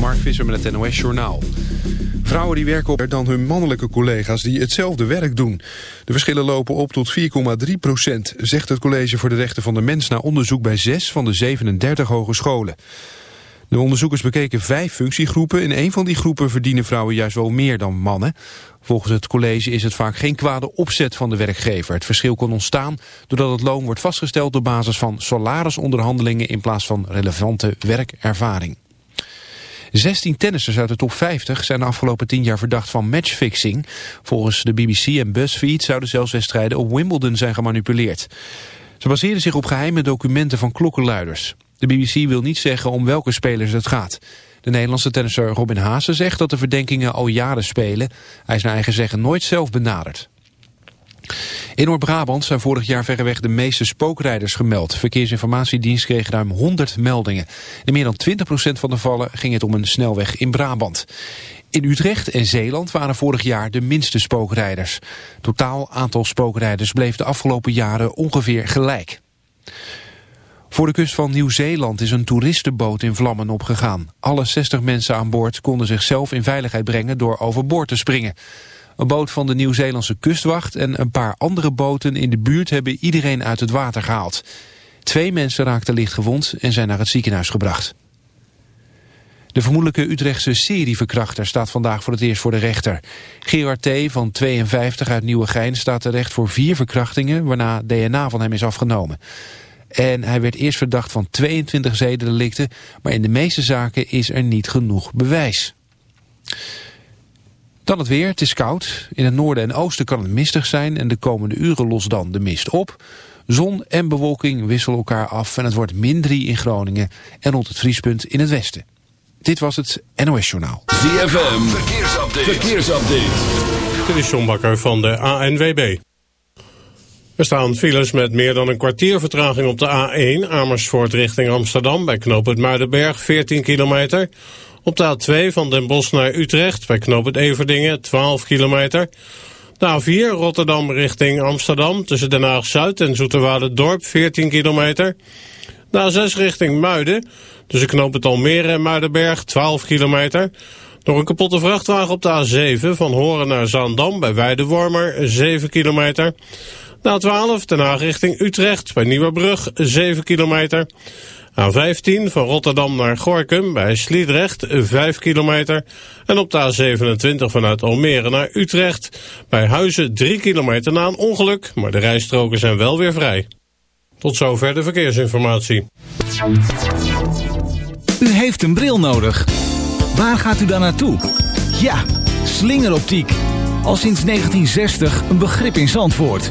Mark Visser met het NOS Journaal. Vrouwen die werken op dan hun mannelijke collega's die hetzelfde werk doen. De verschillen lopen op tot 4,3 procent, zegt het College voor de Rechten van de Mens... na onderzoek bij zes van de 37 hogescholen. De onderzoekers bekeken vijf functiegroepen. In een van die groepen verdienen vrouwen juist wel meer dan mannen. Volgens het college is het vaak geen kwade opzet van de werkgever. Het verschil kon ontstaan doordat het loon wordt vastgesteld op basis van salarisonderhandelingen in plaats van relevante werkervaring. 16 tennissers uit de top 50 zijn de afgelopen 10 jaar verdacht van matchfixing. Volgens de BBC en BuzzFeed zouden zelfs wedstrijden op Wimbledon zijn gemanipuleerd. Ze baseren zich op geheime documenten van klokkenluiders. De BBC wil niet zeggen om welke spelers het gaat. De Nederlandse tennisser Robin Haase zegt dat de verdenkingen al jaren spelen. Hij is naar eigen zeggen nooit zelf benaderd. In Noord-Brabant zijn vorig jaar verreweg de meeste spookrijders gemeld. Verkeersinformatiedienst kreeg ruim 100 meldingen. In meer dan 20% van de vallen ging het om een snelweg in Brabant. In Utrecht en Zeeland waren vorig jaar de minste spookrijders. Totaal aantal spookrijders bleef de afgelopen jaren ongeveer gelijk. Voor de kust van Nieuw-Zeeland is een toeristenboot in vlammen opgegaan. Alle 60 mensen aan boord konden zichzelf in veiligheid brengen door overboord te springen. Een boot van de Nieuw-Zeelandse kustwacht en een paar andere boten in de buurt hebben iedereen uit het water gehaald. Twee mensen raakten licht gewond en zijn naar het ziekenhuis gebracht. De vermoedelijke Utrechtse serieverkrachter staat vandaag voor het eerst voor de rechter. Gerard T. van 52 uit Nieuwegein staat terecht voor vier verkrachtingen... waarna DNA van hem is afgenomen. En hij werd eerst verdacht van 22 zedendelicten, maar in de meeste zaken is er niet genoeg bewijs. Dan het weer, het is koud. In het noorden en oosten kan het mistig zijn en de komende uren lost dan de mist op. Zon en bewolking wisselen elkaar af en het wordt min 3 in Groningen en rond het vriespunt in het westen. Dit was het NOS Journaal. ZFM, verkeersupdate. verkeersupdate. Dit is John Bakker van de ANWB. Er staan files met meer dan een kwartier vertraging op de A1 Amersfoort richting Amsterdam bij knooppunt Muidenberg 14 kilometer. Op de A2 van Den Bosch naar Utrecht bij knooppunt Everdingen 12 kilometer. De A4 Rotterdam richting Amsterdam tussen Den Haag-Zuid en Dorp 14 kilometer. De A6 richting Muiden tussen knooppunt Almere en Muidenberg 12 kilometer. Door een kapotte vrachtwagen op de A7 van Horen naar Zaandam bij Weidewormer 7 kilometer. Na 12 Den Haag richting Utrecht bij Nieuwebrug 7 kilometer. A15 van Rotterdam naar Gorkum bij Sliedrecht 5 kilometer. En op de A27 vanuit Almere naar Utrecht bij Huizen 3 kilometer na een ongeluk. Maar de rijstroken zijn wel weer vrij. Tot zover de verkeersinformatie. U heeft een bril nodig. Waar gaat u dan naartoe? Ja, slingeroptiek. Al sinds 1960 een begrip in Zandvoort.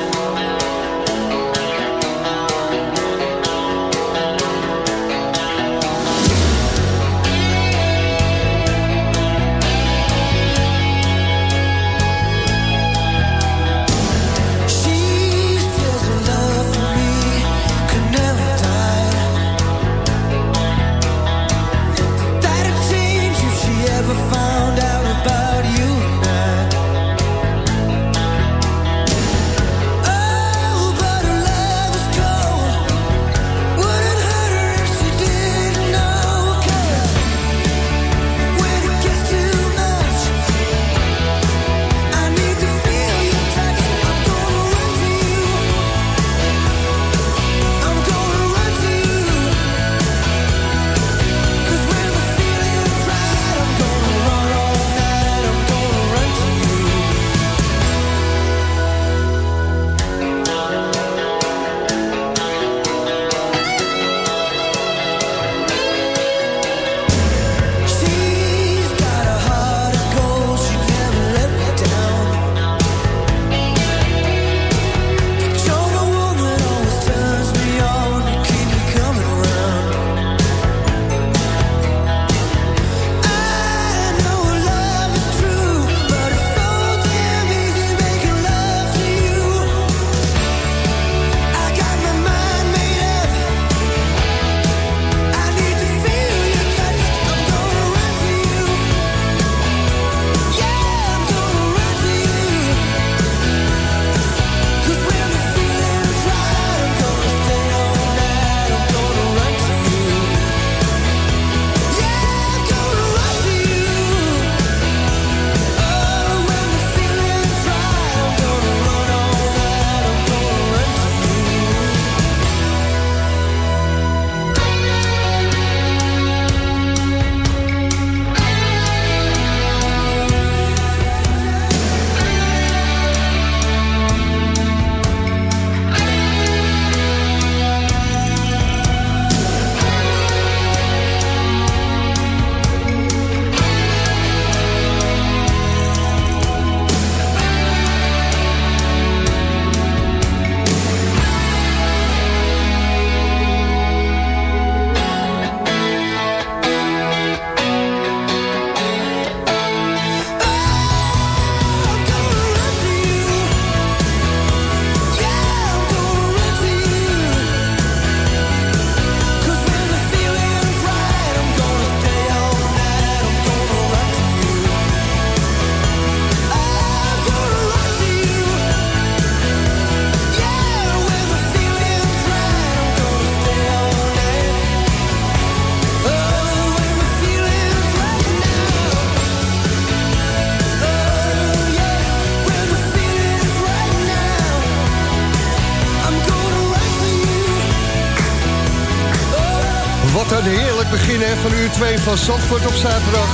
Van uur 2 van Zandvoort op zaterdag.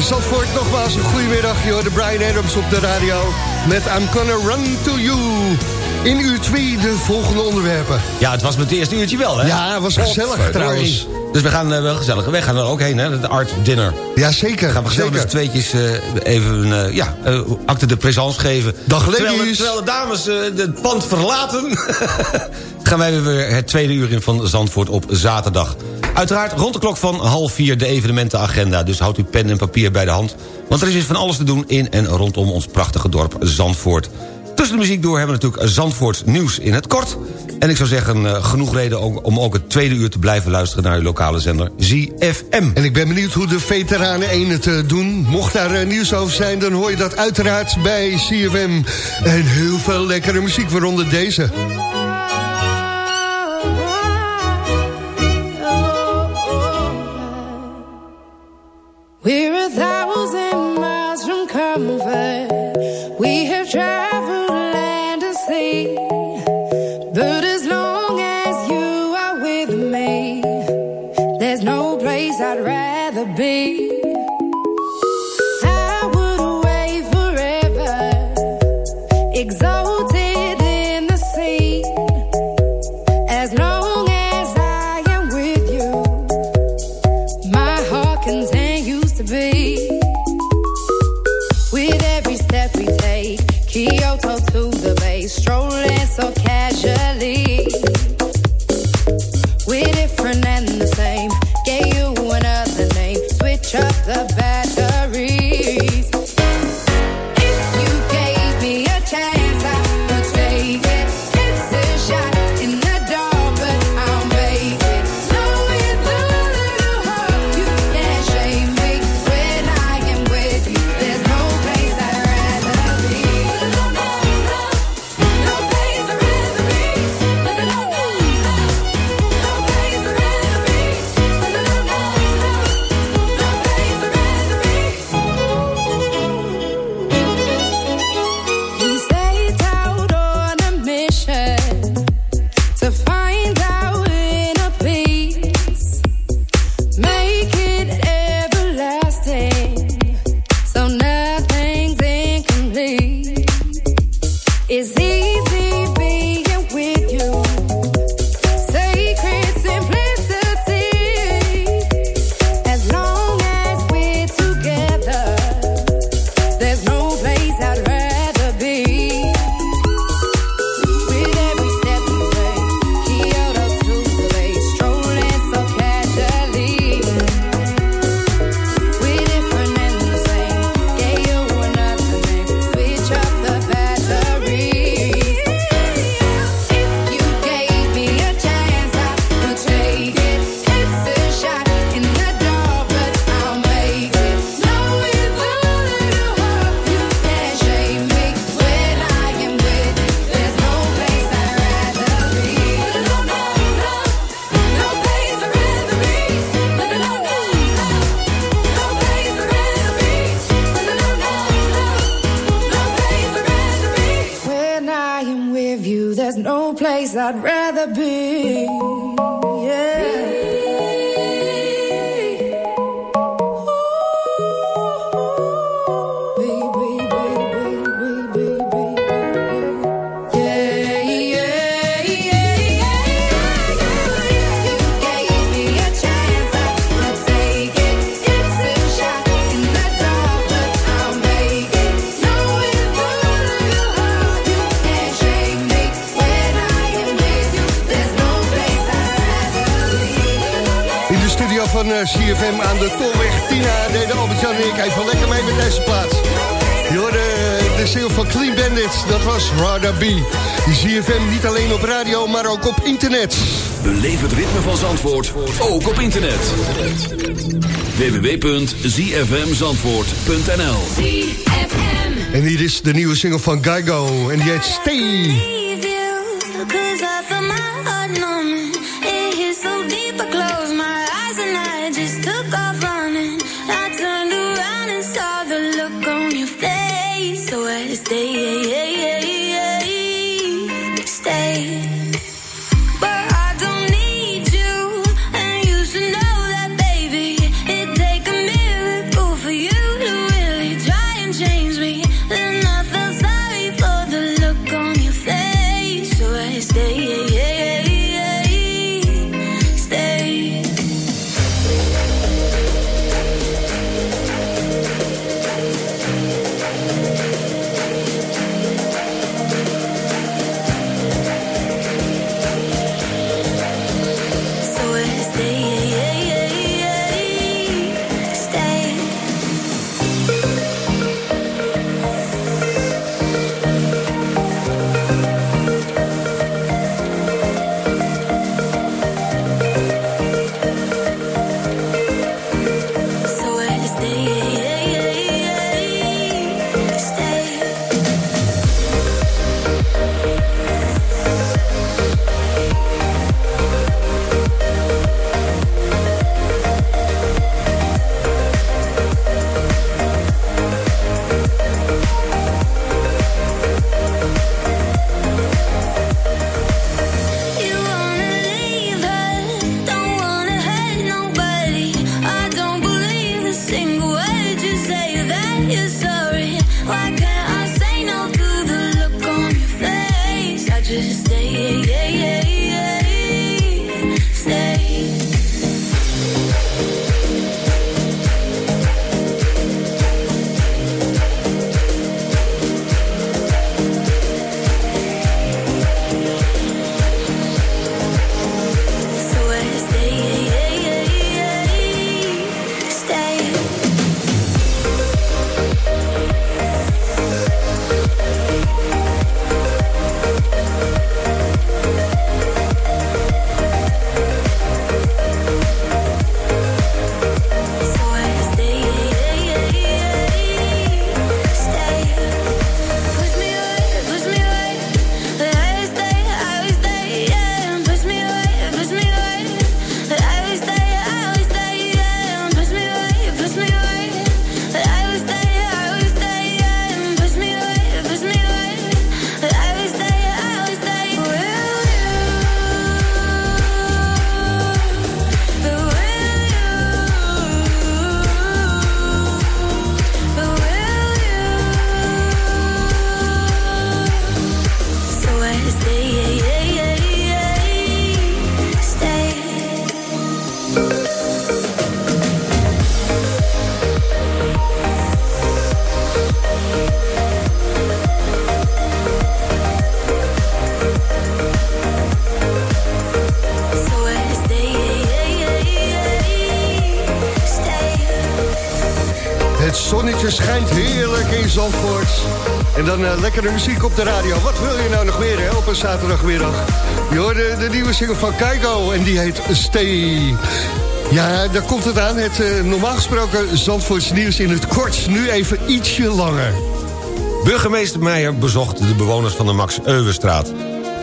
Zandvoort, nogmaals een goedemiddag. Je hoort de Brian Adams op de radio met I'm Gonna Run To You. In uur 2 de volgende onderwerpen. Ja, het was met het eerste uurtje wel, hè? Ja, het was gezellig trouwens. Dus we gaan uh, wel gezellig. Wij gaan er ook heen, hè? Het art dinner. Ja, zeker. Gaan we gezellig met tweetjes uh, even uh, ja, acte de présence geven. Dag terwijl, terwijl de dames het pand verlaten... gaan wij weer het tweede uur in van Zandvoort op zaterdag. Uiteraard rond de klok van half vier de evenementenagenda. Dus houdt uw pen en papier bij de hand. Want er is dus van alles te doen in en rondom ons prachtige dorp Zandvoort. Tussen de muziek door hebben we natuurlijk Zandvoorts nieuws in het kort. En ik zou zeggen, uh, genoeg reden om ook het tweede uur te blijven luisteren... naar uw lokale zender ZFM. En ik ben benieuwd hoe de veteranen 1 het uh, doen. Mocht daar uh, nieuws over zijn, dan hoor je dat uiteraard bij ZFM. En heel veel lekkere muziek, waaronder deze. Beleef het ritme van Zandvoort, ook op internet. www.zfmzandvoort.nl En hier is de nieuwe single van Geigo en die heet Stay. Lekkere muziek op de radio. Wat wil je nou nog meer op een zaterdagmiddag? Je hoorde de nieuwe single van Keigo en die heet Stay. Ja, daar komt het aan. Het uh, normaal gesproken Zandvoorts nieuws in het kort. Nu even ietsje langer. Burgemeester Meijer bezocht de bewoners van de Max Euwenstraat.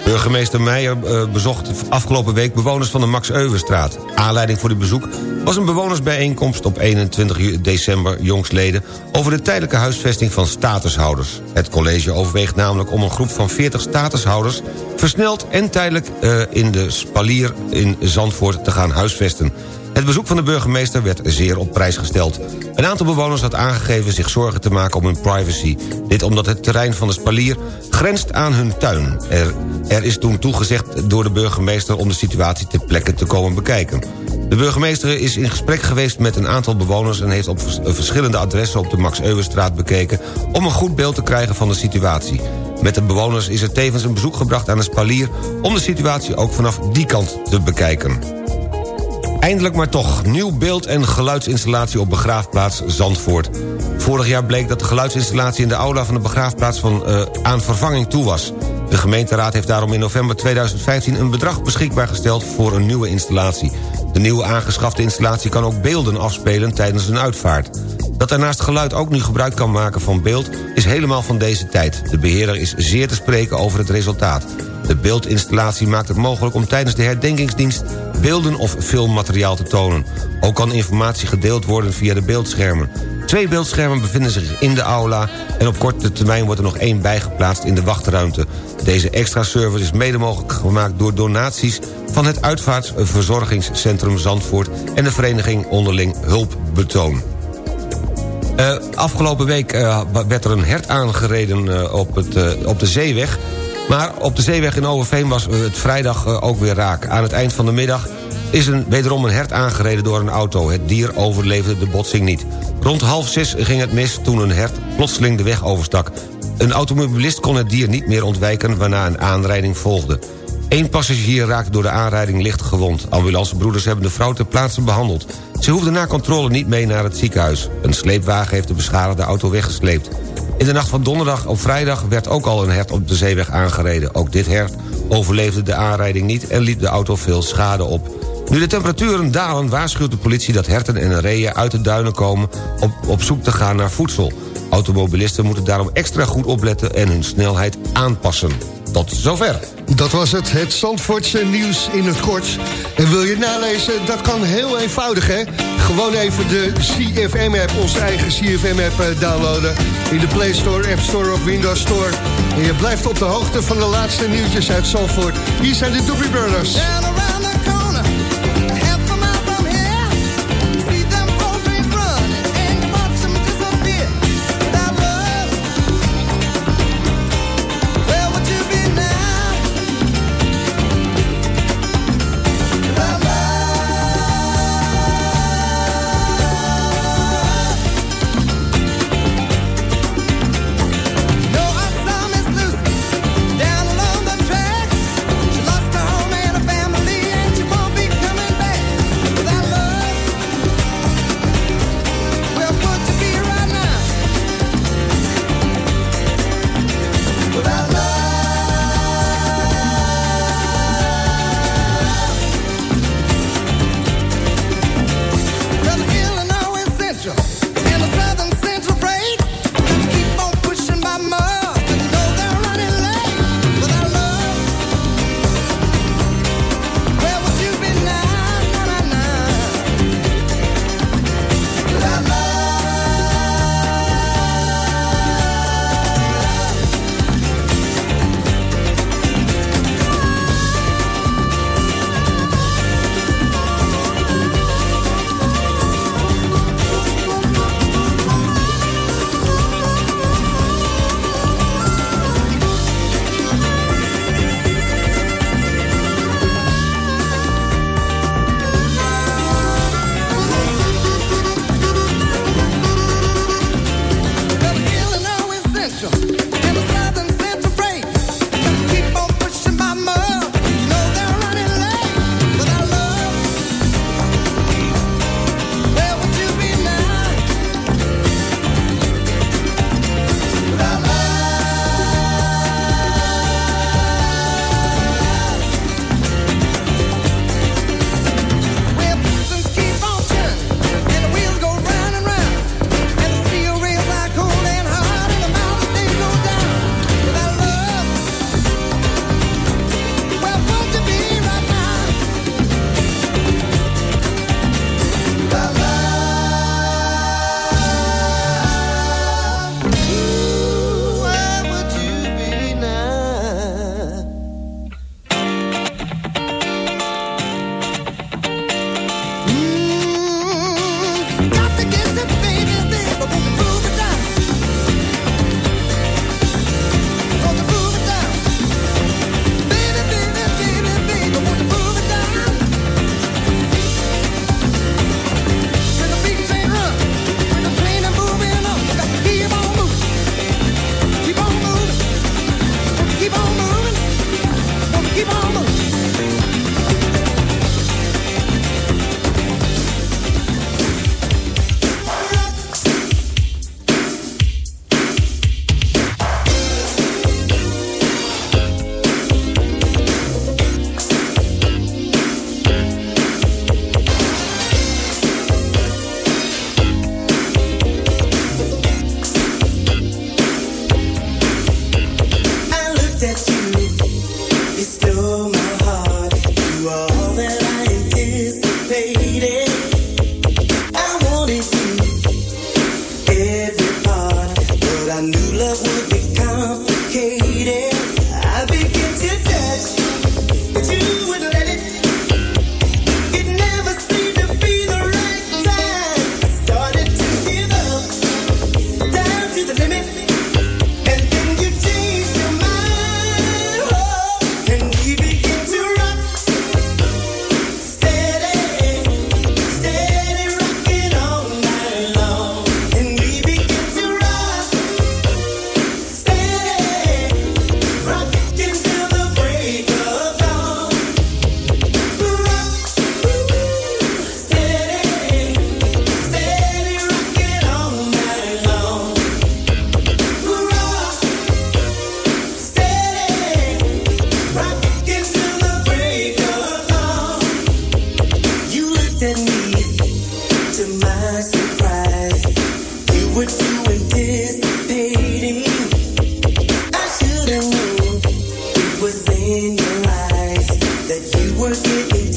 Burgemeester Meijer uh, bezocht afgelopen week bewoners van de Max Euwenstraat. Aanleiding voor dit bezoek was een bewonersbijeenkomst op 21 december jongsleden... over de tijdelijke huisvesting van statushouders. Het college overweegt namelijk om een groep van 40 statushouders... versneld en tijdelijk uh, in de spalier in Zandvoort te gaan huisvesten... Het bezoek van de burgemeester werd zeer op prijs gesteld. Een aantal bewoners had aangegeven zich zorgen te maken om hun privacy. Dit omdat het terrein van de spalier grenst aan hun tuin. Er, is toen toegezegd door de burgemeester om de situatie ter plekke te komen bekijken. De burgemeester is in gesprek geweest met een aantal bewoners... en heeft op verschillende adressen op de Max Euwenstraat bekeken... om een goed beeld te krijgen van de situatie. Met de bewoners is er tevens een bezoek gebracht aan de spalier... om de situatie ook vanaf die kant te bekijken. Eindelijk maar toch, nieuw beeld- en geluidsinstallatie op begraafplaats Zandvoort. Vorig jaar bleek dat de geluidsinstallatie in de aula van de begraafplaats van, uh, aan vervanging toe was. De gemeenteraad heeft daarom in november 2015 een bedrag beschikbaar gesteld voor een nieuwe installatie. De nieuwe aangeschafte installatie kan ook beelden afspelen tijdens een uitvaart. Dat daarnaast geluid ook nu gebruik kan maken van beeld is helemaal van deze tijd. De beheerder is zeer te spreken over het resultaat. De beeldinstallatie maakt het mogelijk om tijdens de herdenkingsdienst... beelden of filmmateriaal te tonen. Ook kan informatie gedeeld worden via de beeldschermen. Twee beeldschermen bevinden zich in de aula... en op korte termijn wordt er nog één bijgeplaatst in de wachtruimte. Deze extra service is mede mogelijk gemaakt door donaties... van het Uitvaartverzorgingscentrum Zandvoort... en de vereniging Onderling Hulpbetoon. Uh, afgelopen week uh, werd er een hert aangereden uh, op, het, op de zeeweg... Maar op de zeeweg in Overveen was het vrijdag eh, ook weer raak. Aan het eind van de middag is een, wederom een hert aangereden door een auto. Het dier overleefde de botsing niet. Rond half zes ging het mis toen een hert plotseling de weg overstak. Een automobilist kon het dier niet meer ontwijken... waarna een aanrijding volgde. Eén passagier raakte door de aanrijding licht gewond. Ambulancebroeders hebben de vrouw ter plaatse behandeld. Ze hoefde na controle niet mee naar het ziekenhuis. Een sleepwagen heeft de beschadigde auto weggesleept. In de nacht van donderdag op vrijdag werd ook al een hert op de zeeweg aangereden. Ook dit hert overleefde de aanrijding niet en liep de auto veel schade op. Nu de temperaturen dalen waarschuwt de politie dat herten en reeën uit de duinen komen... op, op zoek te gaan naar voedsel. Automobilisten moeten daarom extra goed opletten en hun snelheid aanpassen. Tot zover. Dat was het, het Zandvoortse nieuws in het kort. En wil je het nalezen? Dat kan heel eenvoudig, hè? Gewoon even de CFM-app, onze eigen CFM-app eh, downloaden... in de Play Store, App Store of Windows Store. En je blijft op de hoogte van de laatste nieuwtjes uit Zandvoort. Hier zijn de Doobie Brothers. Even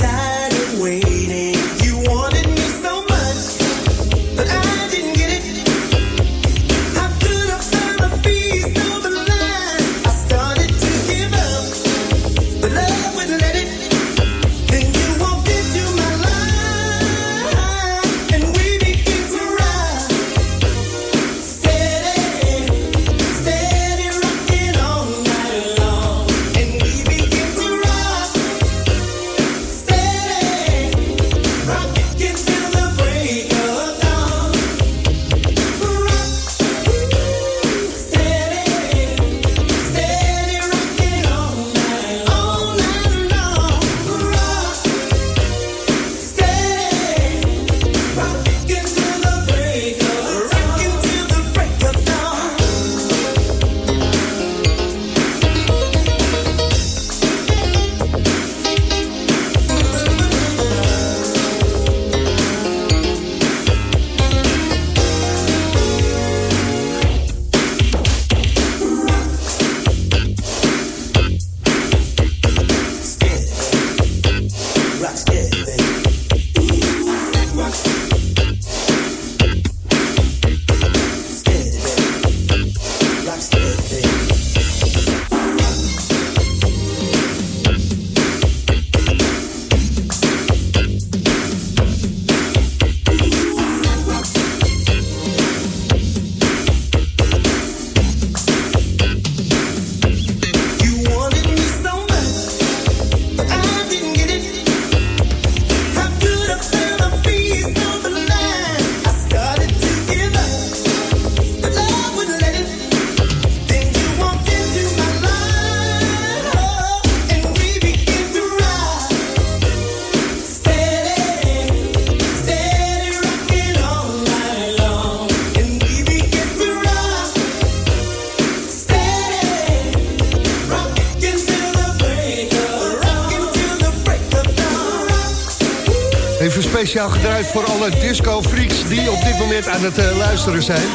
speciaal gedraaid voor alle disco-freaks die op dit moment aan het uh, luisteren zijn.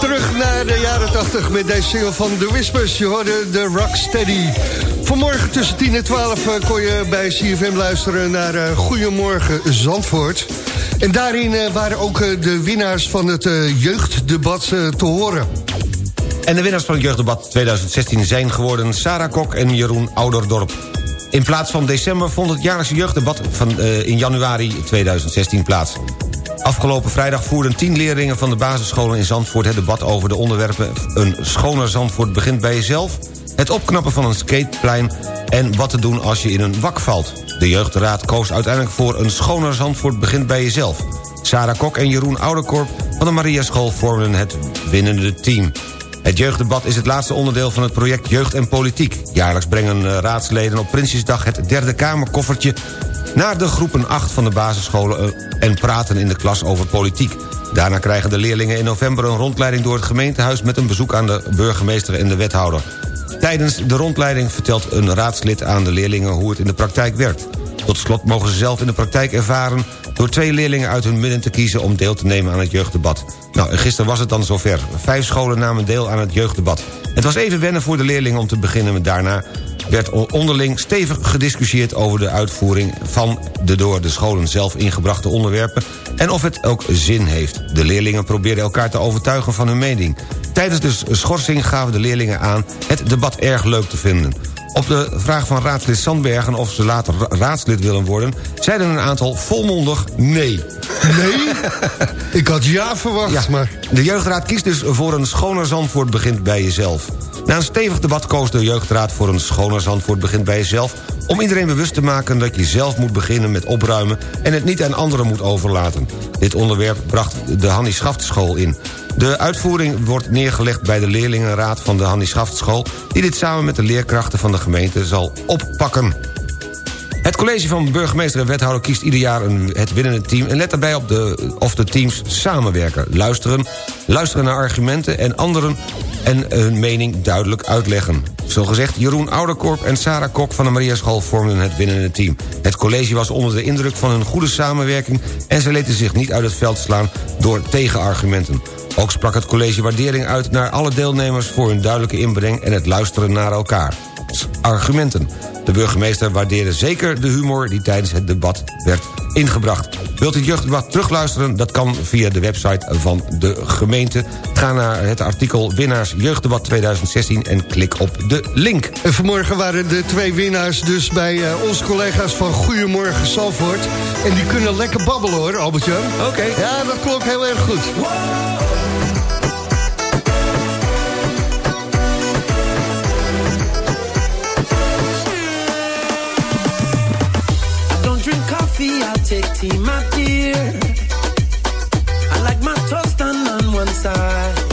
Terug naar de jaren 80 met deze single van The Whispers. Je hoorde de Rocksteady. Vanmorgen tussen 10 en 12 uh, kon je bij CFM luisteren naar uh, Goedemorgen Zandvoort. En daarin waren ook de winnaars van het jeugddebat te horen. En de winnaars van het jeugddebat 2016 zijn geworden Sarah Kok en Jeroen Ouderdorp. In plaats van december vond het jaarlijkse jeugddebat van, uh, in januari 2016 plaats. Afgelopen vrijdag voerden tien leerlingen van de basisscholen in Zandvoort... het debat over de onderwerpen Een schoner Zandvoort begint bij jezelf... het opknappen van een skateplein en wat te doen als je in een wak valt. De jeugdraad koos uiteindelijk voor Een schoner Zandvoort begint bij jezelf. Sarah Kok en Jeroen Ouderkorp van de Maria School vormden het winnende team. Het jeugddebat is het laatste onderdeel van het project Jeugd en Politiek. Jaarlijks brengen eh, raadsleden op Prinsjesdag het derde kamerkoffertje... naar de groepen 8 van de basisscholen eh, en praten in de klas over politiek. Daarna krijgen de leerlingen in november een rondleiding door het gemeentehuis... met een bezoek aan de burgemeester en de wethouder. Tijdens de rondleiding vertelt een raadslid aan de leerlingen hoe het in de praktijk werkt. Tot slot mogen ze zelf in de praktijk ervaren... door twee leerlingen uit hun midden te kiezen om deel te nemen aan het jeugddebat. Nou, en gisteren was het dan zover. Vijf scholen namen deel aan het jeugddebat. Het was even wennen voor de leerlingen om te beginnen met daarna werd onderling stevig gediscussieerd over de uitvoering van de door de scholen zelf ingebrachte onderwerpen en of het ook zin heeft. De leerlingen probeerden elkaar te overtuigen van hun mening. Tijdens de schorsing gaven de leerlingen aan het debat erg leuk te vinden. Op de vraag van raadslid Sandbergen of ze later raadslid willen worden... zeiden een aantal volmondig nee. Nee? Ik had ja verwacht, maar... De jeugdraad kiest dus voor een schoner Zandvoort begint bij jezelf. Na een stevig debat koos de jeugdraad voor een schoner Zandvoort begint bij jezelf... om iedereen bewust te maken dat je zelf moet beginnen met opruimen... en het niet aan anderen moet overlaten. Dit onderwerp bracht de Hannie Schaftschool in. De uitvoering wordt neergelegd bij de leerlingenraad van de Hannie Schaftschool... die dit samen met de leerkrachten van de gemeente zal oppakken. Het college van burgemeester en wethouder kiest ieder jaar een, het winnende team... en let daarbij op de, of de teams samenwerken. Luisteren, luisteren naar argumenten en anderen en hun mening duidelijk uitleggen. Zo gezegd, Jeroen Ouderkorp en Sarah Kok van de Mariaschool vormden het winnende team. Het college was onder de indruk van hun goede samenwerking... en ze lieten zich niet uit het veld slaan door tegenargumenten. Ook sprak het college waardering uit naar alle deelnemers... voor hun duidelijke inbreng en het luisteren naar elkaar. Argumenten. De burgemeester waardeerde zeker de humor die tijdens het debat werd ingebracht. Wilt u het jeugddebat terugluisteren? Dat kan via de website van de gemeente. Ga naar het artikel Winnaars Jeugddebat 2016 en klik op de link. En vanmorgen waren de twee winnaars dus bij uh, onze collega's van Goedemorgen Salvoort. En die kunnen lekker babbelen hoor, Albertje. Oké. Ja, dat klonk heel erg goed. Take tea, my dear. I like my toast done on one side.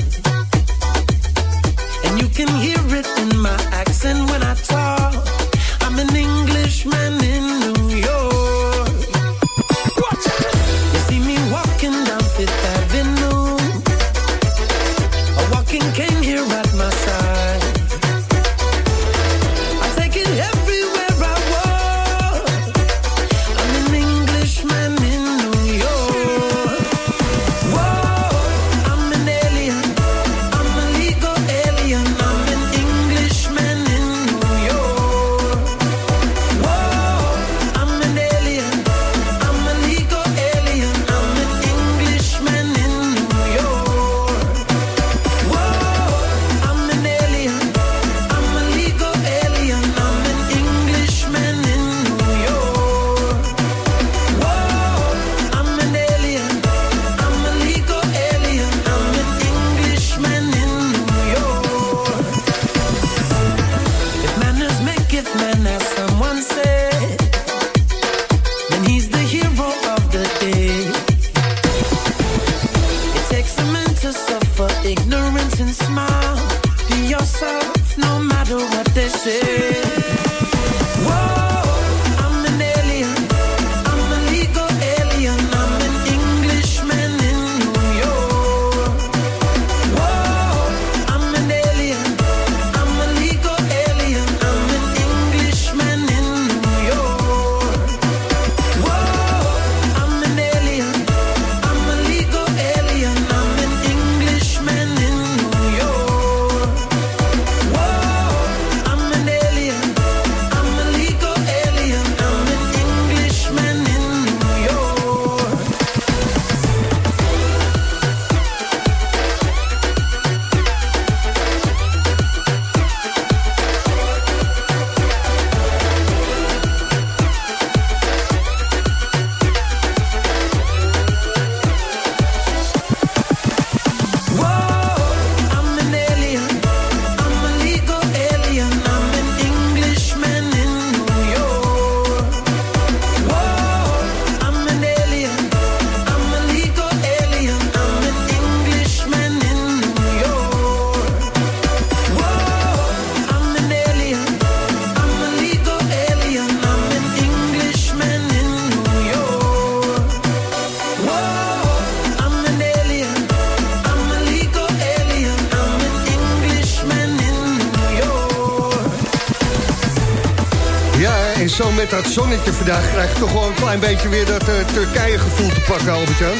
Dat zonnetje vandaag krijg je toch wel een klein beetje weer dat uh, Turkije gevoel te pakken, Albert-Jan.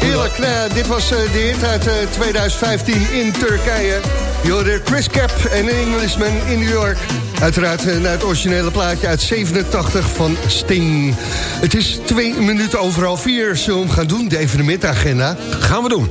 Heerlijk, nou, dit was uh, de hit uit uh, 2015 in Turkije. Je Chris Cap en een Englishman in New York. Uiteraard naar het originele plaatje uit 87 van Sting. Het is twee minuten overal vier. Zullen we hem gaan doen, de evenementagenda? Gaan we doen.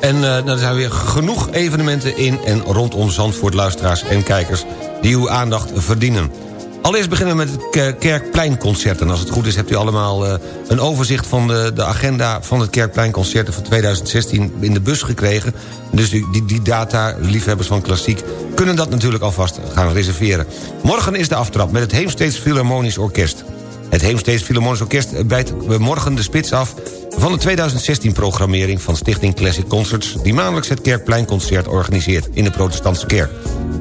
En uh, er zijn weer genoeg evenementen in en rondom Zandvoort, luisteraars en kijkers... die uw aandacht verdienen. Allereerst beginnen we met het Kerkpleinconcert. En als het goed is hebt u allemaal uh, een overzicht van de, de agenda... van het Kerkpleinconcerten van 2016 in de bus gekregen. Dus die, die, data, liefhebbers van klassiek... kunnen dat natuurlijk alvast gaan reserveren. Morgen is de aftrap met het Heemsteeds Philharmonisch Orkest. Het Heemsteeds Philharmonisch Orkest bijt morgen de spits af van de 2016-programmering van Stichting Classic Concerts... die maandelijks het Kerkpleinconcert organiseert in de protestantse kerk.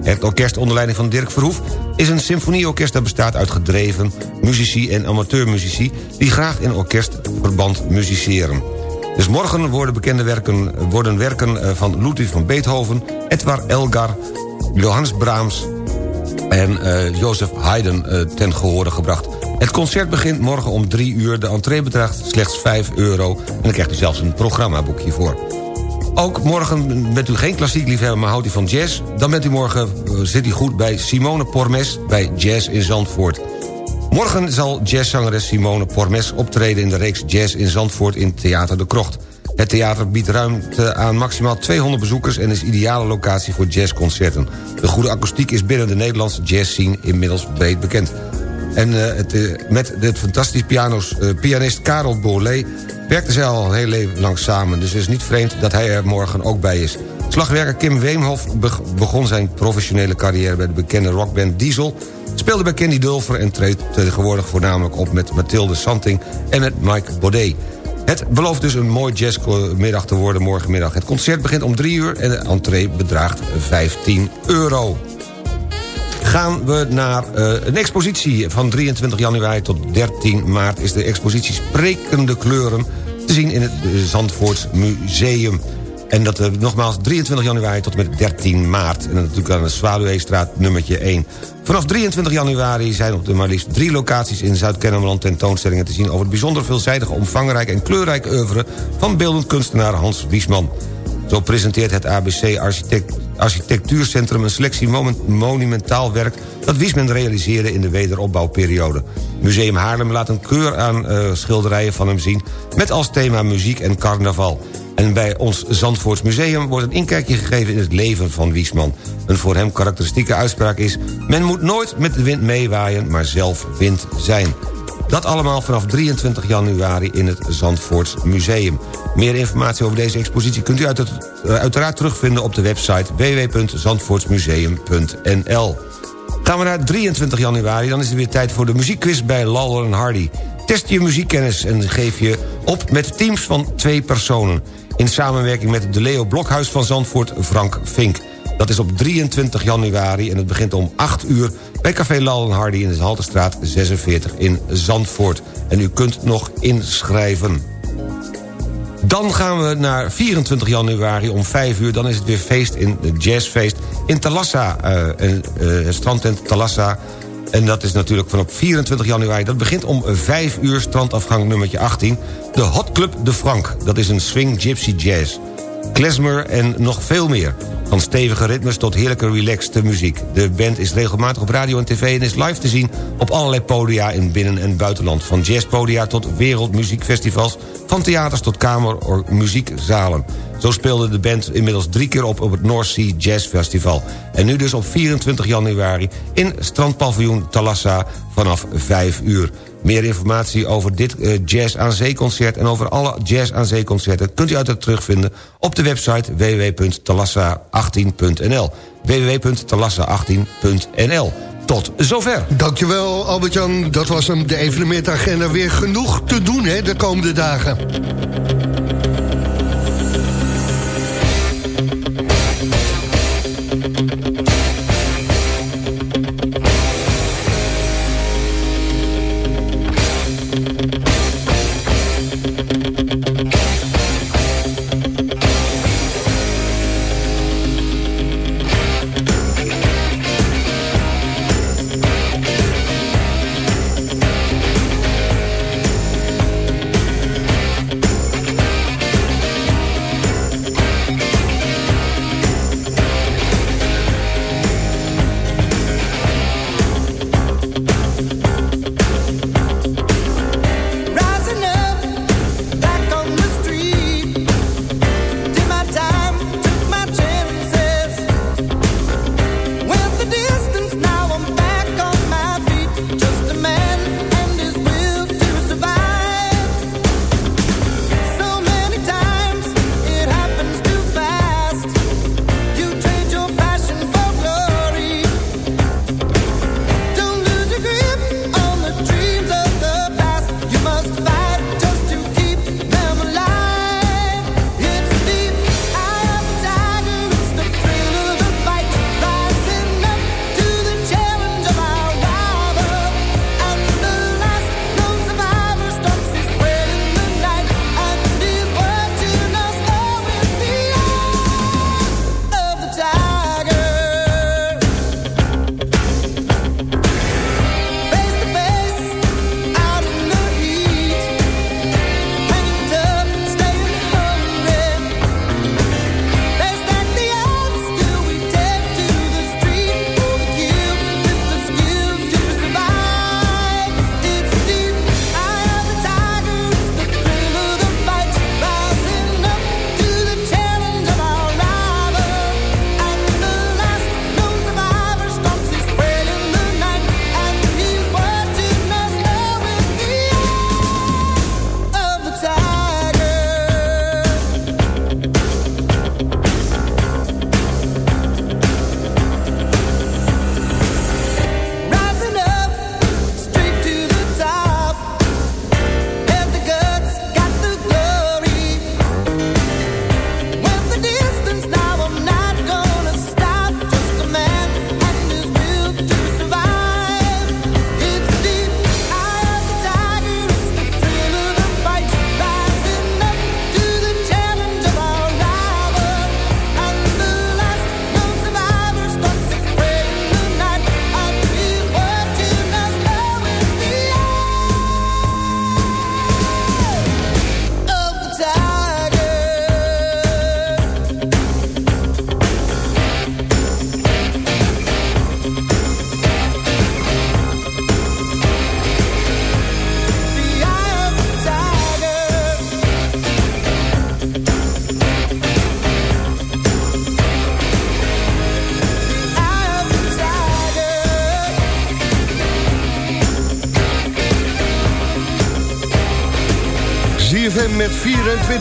Het orkest onder leiding van Dirk Verhoef is een symfonieorkest... dat bestaat uit gedreven muzici en amateurmuzici... die graag in orkestverband musiceren. Dus morgen worden bekende werken, worden werken eh, van Ludwig van Beethoven... Edward Elgar, Johannes Brahms en uh, Jozef Haydn uh, ten gehore gebracht. Het concert begint morgen om 3 uur. De entree bedraagt slechts 5 euro. En dan krijgt u zelfs een programmaboekje voor. Ook morgen bent u geen klassiek liefhebber, maar houdt u van jazz... dan bent u morgen, eh, zit u goed bij Simone Pormes bij Jazz in Zandvoort. Morgen zal jazzzangeres Simone Pormes optreden... in de reeks Jazz in Zandvoort in Theater de Krocht. Het theater biedt ruimte aan maximaal 200 bezoekers... en is ideale locatie voor jazzconcerten. De goede akoestiek is binnen de Nederlandse jazzscene inmiddels breed bekend. En uh, het, uh, met de fantastische pianos, uh, pianist Karel Bourlet... werkten zij al heel leven lang samen. Dus het is niet vreemd dat hij er morgen ook bij is. Slagwerker Kim Weemhoff begon zijn professionele carrière... bij de bekende rockband Diesel... speelde bij Candy Dulfer en treedt tegenwoordig voornamelijk op... met Mathilde Santing en met Mike Baudet. Het belooft dus een mooi jazzmiddag te worden morgenmiddag. Het concert begint om 3 uur en de entree bedraagt 15 euro gaan we naar uh, een expositie van 23 januari tot 13 maart... is de expositie Sprekende Kleuren te zien in het Zandvoorts Museum. En dat uh, nogmaals 23 januari tot en met 13 maart. En natuurlijk aan de Zwaluweestraat nummertje 1. Vanaf 23 januari zijn op de maar liefst drie locaties in Zuid-Kennemerland tentoonstellingen te zien... over het bijzonder veelzijdige, omvangrijk en kleurrijk oeuvre... van beeldend kunstenaar Hans Wiesman. Zo presenteert het ABC Architect Architectuurcentrum een selectie monumentaal werk... dat Wiesmen realiseerde in de wederopbouwperiode. Museum Haarlem laat een keur aan uh, schilderijen van hem zien... met als thema muziek en carnaval. En bij ons Zandvoorts Museum wordt een inkijkje gegeven in het leven van Wiesman. Een voor hem karakteristieke uitspraak is... men moet nooit met de wind meewaaien, maar zelf wind zijn. Dat allemaal vanaf 23 januari in het Zandvoorts Museum. Meer informatie over deze expositie kunt u uh, uiteraard terugvinden op de website www.zandvoortsmuseum.nl. Gaan we naar 23 januari, dan is het weer tijd voor de muziekquiz bij Lawler en Hardy. Test je muziekkennis en geef je op met teams van twee personen. In samenwerking met de Leo Blokhuis van Zandvoort, Frank Vink. Dat is op 23 januari en het begint om 8 uur... bij Café Lal Hardy in de Halterstraat 46 in Zandvoort. En u kunt nog inschrijven. Dan gaan we naar 24 januari om 5 uur. Dan is het weer feest in de jazzfeest in Talassa. Uh, uh, strandtent Talassa. En dat is natuurlijk vanaf 24 januari. Dat begint om 5 uur, strandafgang nummertje 18. De Hot Club de Frank. Dat is een swing gypsy jazz. Klezmer en nog veel meer. Van stevige ritmes tot heerlijke relaxte muziek. De band is regelmatig op radio en tv en is live te zien... op allerlei podia in binnen- en buitenland. Van jazzpodia tot wereldmuziekfestivals... van theaters tot kamermuziekzalen. Zo speelde de band inmiddels drie keer op op het North Sea Jazz Festival. En nu dus op 24 januari in strandpaviljoen Talassa vanaf 5 uur. Meer informatie over dit uh, Jazz aan Zee-concert... en over alle Jazz aan Zee-concerten... kunt u uiteraard terugvinden op de website www.talassa18.nl www.talassa18.nl tot zover. Dankjewel Albert-Jan, dat was hem, de evenementagenda. Weer genoeg te doen hè, de komende dagen.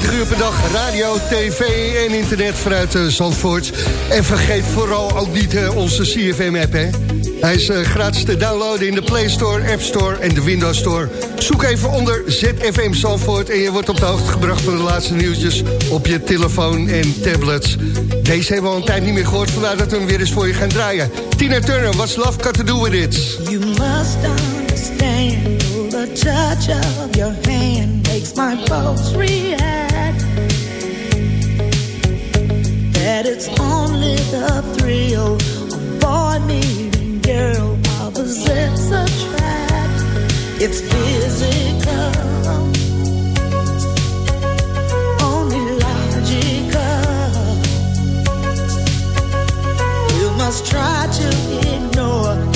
24 uur per dag radio, tv en internet vanuit uh, Zandvoort. En vergeet vooral ook niet uh, onze CFM-app, hè. Hij is uh, gratis te downloaden in de Play Store, App Store en de Windows Store. Zoek even onder ZFM Zandvoort en je wordt op de hoogte gebracht van de laatste nieuwtjes op je telefoon en tablets. Deze hebben we al een tijd niet meer gehoord, vandaar dat we hem weer eens voor je gaan draaien. Tina Turner, what's love got to do with it? You must understand the touch of your hand makes my pulse react. That it's only the thrill of boy meeting girl opposites attract. It's physical. Only logical. You must try to ignore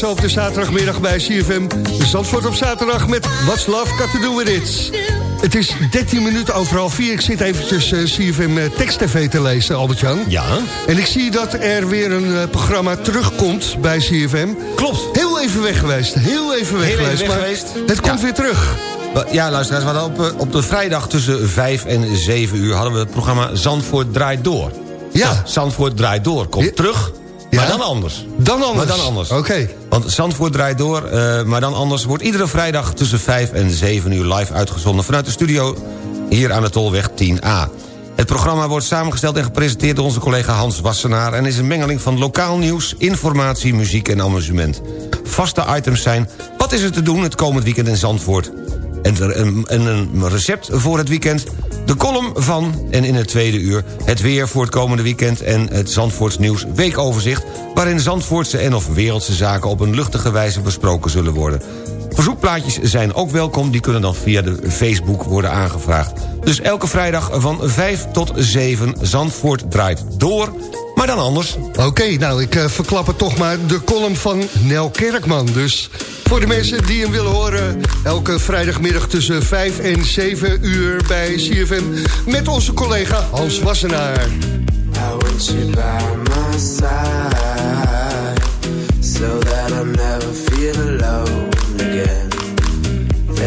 zo op de zaterdagmiddag bij CFM. Zandvoort op zaterdag met What's Love Got To Do With It. Het is 13 minuten over half 4. Ik zit eventjes eh, CFM eh, Text TV te lezen, Albert-Jan. Ja. En ik zie dat er weer een eh, programma terugkomt bij CFM. Klopt. Heel even weg geweest. Heel even weg Heel even geweest. weg maar geweest. Het komt Ja. weer terug. Ja, luisteraars, we op, op de vrijdag tussen 5 en 7 uur... hadden we het programma Zandvoort Draait Door. Ja. Zandvoort Draait Door komt terug, maar Ja. dan anders. Dan anders. Maar dan anders. Oké. Want Zandvoort Draait Door, eh, maar dan anders... wordt iedere vrijdag tussen 5 en 7 uur live uitgezonden... vanuit de studio hier aan de Tolweg 10A. Het programma wordt samengesteld en gepresenteerd door onze collega Hans Wassenaar... en is een mengeling van lokaal nieuws, informatie, muziek en amusement. Vaste items zijn... Wat is er te doen het komend weekend in Zandvoort? En een, en een recept voor het weekend... De column van, en in het tweede uur... het weer voor het komende weekend en het Zandvoorts nieuws weekoverzicht... waarin Zandvoortse en of wereldse zaken op een luchtige wijze besproken zullen worden. Verzoekplaatjes zijn ook welkom, die kunnen dan via de Facebook worden aangevraagd. Dus elke vrijdag van 5 tot 7 Zandvoort draait door maar dan anders. Oké, nou, ik uh, verklap het toch maar. De column van Nel Kerkman. Dus voor de mensen die hem willen horen... elke vrijdagmiddag tussen 5 en 7 uur bij CFM... met onze collega Hans Wassenaar. I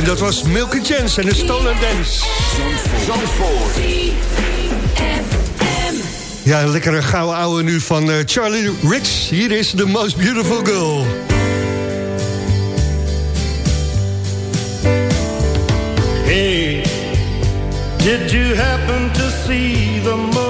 En dat was Milk Chance en de Stolen Dance. Ja, een lekkere gouden ouwe nu van eh, Charlie Rich. Hier is The Most Beautiful Girl. Hey, did you happen to see the most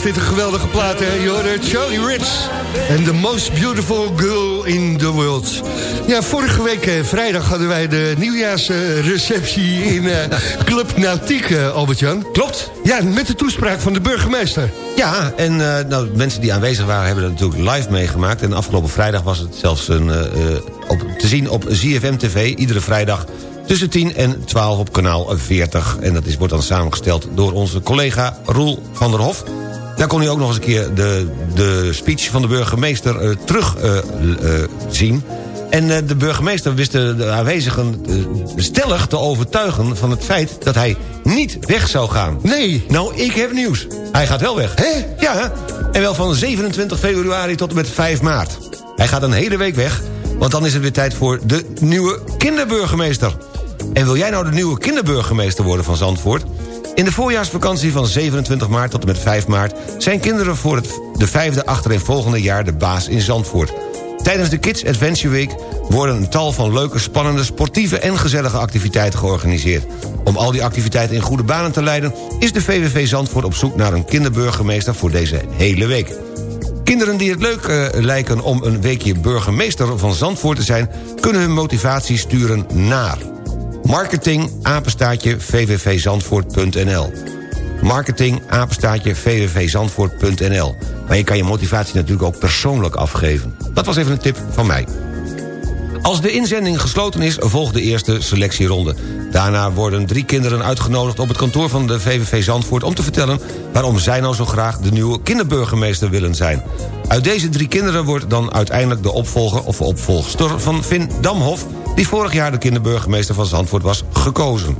Blijft dit een geweldige plaat, hè? Je Charlie Rich en The Most Beautiful Girl in the World. Ja, vorige week eh, vrijdag hadden wij de nieuwjaarsreceptie in eh, Club Nautiek, eh, Albert-Jan. Klopt. Ja, met de toespraak van de burgemeester. Ja, en nou, mensen die aanwezig waren hebben dat natuurlijk live meegemaakt. En afgelopen vrijdag was het zelfs een, op, te zien op ZFM TV. Iedere vrijdag tussen 10 en 12 op kanaal 40. En dat is, wordt dan samengesteld door onze collega Roel van der Hof. Daar kon u ook nog eens een keer de, de speech van de burgemeester eh, terug eh, eh, zien. En eh, de burgemeester wist de, de aanwezigen eh, stellig te overtuigen van het feit dat hij niet weg zou gaan. Nee. Nou, ik heb nieuws. Hij gaat wel weg. Hè? Ja, en wel van 27 februari tot en met 5 maart. Hij gaat een hele week weg, want dan is het weer tijd voor de nieuwe kinderburgemeester. En wil jij nou de nieuwe kinderburgemeester worden van Zandvoort? In de voorjaarsvakantie van 27 maart tot en met 5 maart... zijn kinderen voor het, de vijfde achtereenvolgende jaar de baas in Zandvoort. Tijdens de Kids Adventure Week worden een tal van leuke, spannende, sportieve en gezellige activiteiten georganiseerd. Om al die activiteiten in goede banen te leiden... is de VVV Zandvoort op zoek naar een kinderburgemeester voor deze hele week. Kinderen die het leuk eh, lijken om een weekje burgemeester van Zandvoort te zijn... kunnen hun motivatie sturen naar... marketing apenstaatje vvvzandvoort.nl marketing apenstaatje vvvzandvoort.nl Maar je kan je motivatie natuurlijk ook persoonlijk afgeven. Dat was even een tip van mij. Als de inzending gesloten is, volgt de eerste selectieronde. Daarna worden drie kinderen uitgenodigd op het kantoor van de VVV Zandvoort... om te vertellen waarom zij nou zo graag de nieuwe kinderburgemeester willen zijn. Uit deze drie kinderen wordt dan uiteindelijk de opvolger of opvolgster van Vin Damhof... die vorig jaar de kinderburgemeester van Zandvoort was, gekozen.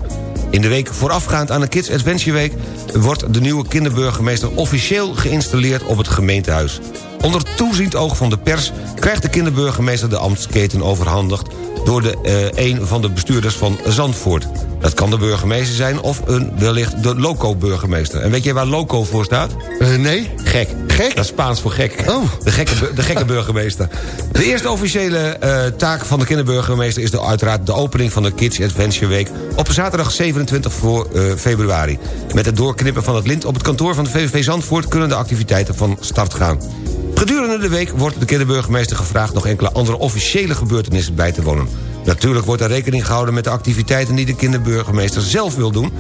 In de week voorafgaand aan de Kids Adventure Week... wordt de nieuwe kinderburgemeester officieel geïnstalleerd op het gemeentehuis. Onder toeziend oog van de pers krijgt de kinderburgemeester de ambtsketen overhandigd... door de, eh, een van de bestuurders van Zandvoort. Dat kan de burgemeester zijn of een, wellicht de loco-burgemeester. En weet je waar loco voor staat? Eh, nee. Gek. Gek? Dat is Spaans voor gek. Oh. De gekke, de gekke burgemeester. De eerste officiële eh, taak van de kinderburgemeester... is de, uiteraard de opening van de Kids Adventure Week... op zaterdag 27 voor, eh, februari. Met het doorknippen van het lint op het kantoor van de VVV Zandvoort... kunnen de activiteiten van start gaan. Gedurende de week wordt de kinderburgemeester gevraagd... nog enkele andere officiële gebeurtenissen bij te wonen. Natuurlijk wordt er rekening gehouden met de activiteiten... die de kinderburgemeester zelf wil doen...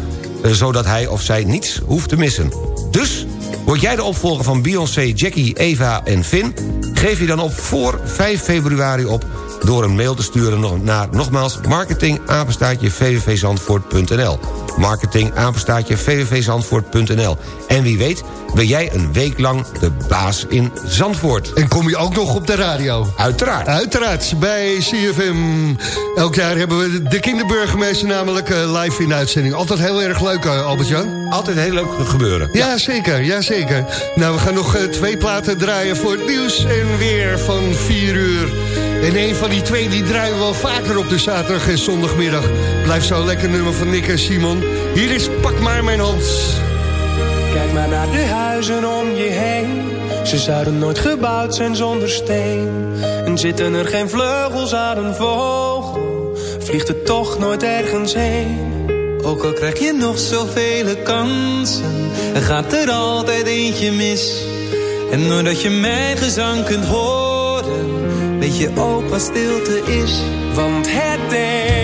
eh, zodat hij of zij niets hoeft te missen. Dus Word jij de opvolger van Beyoncé, Jackie, Eva en Finn? Geef je dan op voor 5 februari op door een mail te sturen nog- naar nogmaals marketing apenstaartje vvvzandvoort.nl marketing apenstaartje vvvzandvoort.nl En wie weet ben jij een week lang de baas in Zandvoort. En kom je ook nog op de radio? Uiteraard. Uiteraard, bij CFM. Elk jaar hebben we de kinderburgemeester namelijk eh, live in de uitzending. Altijd heel erg leuk, eh, Albert-Jan. Altijd heel leuk gebeuren. Ja, zeker, ja, zeker. Nou, we gaan nog eh, twee platen draaien voor het nieuws en weer van 4 uur. En een van die twee die draaien we wel vaker op de zaterdag en zondagmiddag. Blijft zo'n lekker nummer van Nick en Simon. Hier is Pak maar mijn hand. Kijk maar naar de huizen om je heen. Ze zouden nooit gebouwd zijn zonder steen. En zitten er geen vleugels aan een vogel, vliegt het toch nooit ergens heen. Ook al krijg je nog zoveel kansen, er gaat er altijd eentje mis. En doordat je mijn gezang kunt horen, je ook wat stilte is. Want het een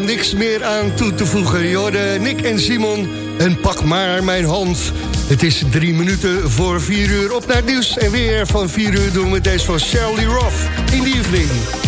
niks meer aan toe te voegen. Jorde, Nick en Simon en pak maar mijn hand. Het is drie minuten voor vier uur op naar het nieuws. En weer van vier uur doen we deze van Shirley Roth in de evening.